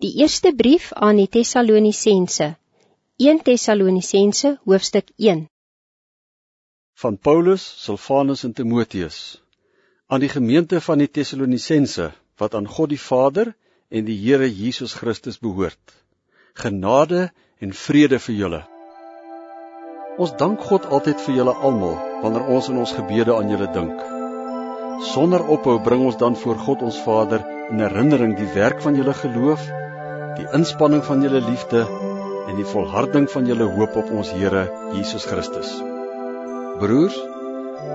Die eerste brief aan die Tessalonisense. 1 Tessalonisense hoofstuk 1. Van Paulus, Silvanus en Timoteus aan die gemeente van die Tessalonisense wat aan God die Vader en die Here Jesus Christus behoort. Genade en vrede vir julle. Ons dank God altyd vir julle almal wanneer ons in ons gebede aan julle dink. Sonder ophou bring ons dan voor God ons Vader in herinnering die werk van julle geloof die inspanning van julle liefde en die volharding van julle hoop op ons Here Jesus Christus. Broers,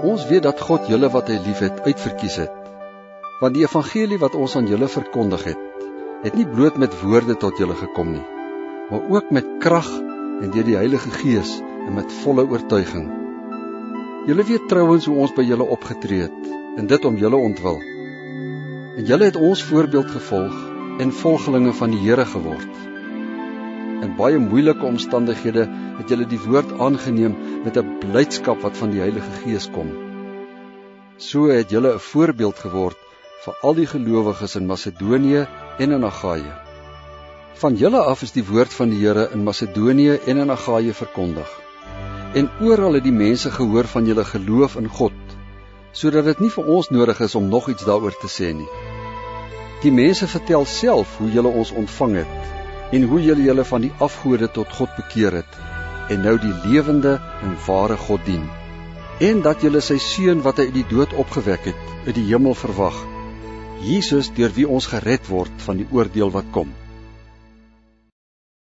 ons weet dat God julle wat hy liefhet uitverkies het. Want die evangelie wat ons aan julle verkondig het, het nie bloot met woorde tot julle gekom nie, maar ook met krag en deur die Heilige Gees en met volle oortuiging. Julle weet trouens hoe ons by julle opgetree het en dit om julle ontwil. En julle het ons voorbeeld gevolg en volgelinge van die Here geword. In baie moeilike omstandighede het julle die woord aangeneem met 'n blydskap wat van die Heilige Gees kom. So het julle 'n voorbeeld geword vir al die gelowiges in Macedonië en in Agaia. Van julle af is die woord van die Here in Macedonië en in Agaia verkondig. En oral het die mense gehoor van julle geloof in God, sodat dit nie vir ons nodig is om nog iets daaroor te sê nie. Die mense vertel self hoe julle ons ontvang het en hoe julle julle van die afgode tot God bekeer het en nou die lewende en ware God dien. En dat julle sy seun wat hy uit die dood opgewek het, uit die hemel verwag. Jesus deur wie ons gered word van die oordeel wat kom.